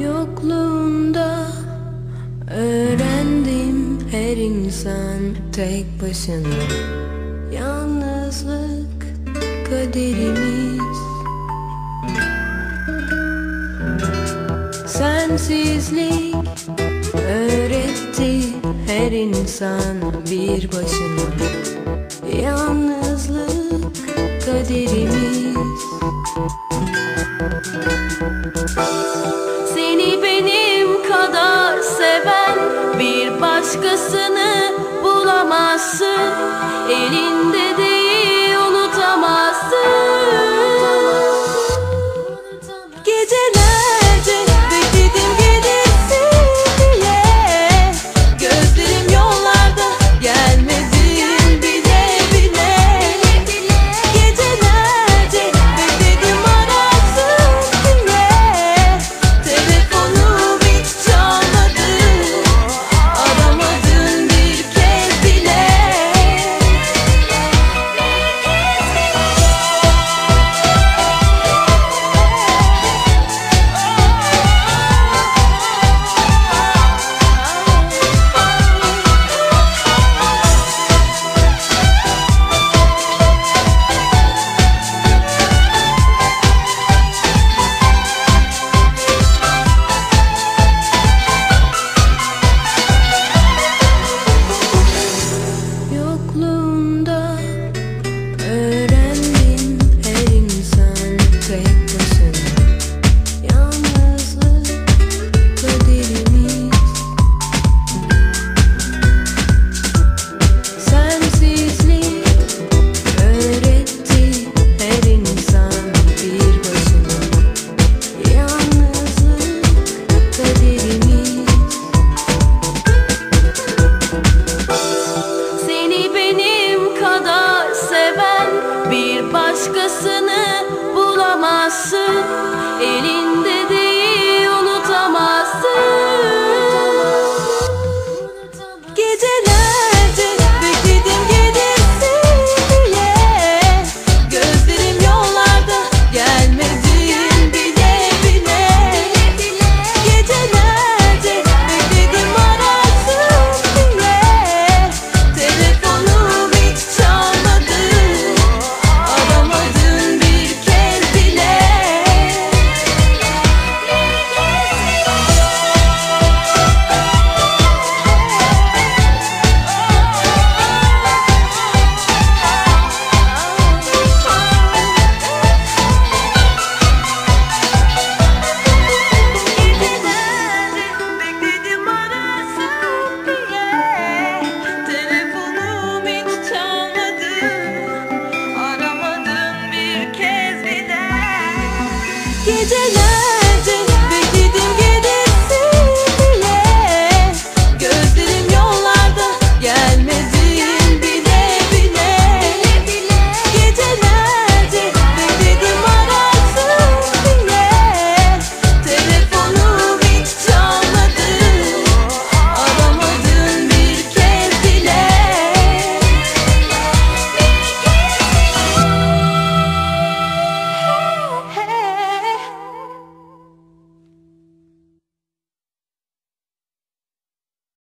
Yokluğunda öğrendim her insan tek başına. Yalnızlık kaderimiz. Sensizlik öğretti her insan bir başına. Yalnızlık kaderimiz. Aradığını bulamazsın. Elinde de başkasını bulamazsın. Elin deny